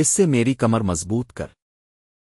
اس سے میری کمر مضبوط کر۔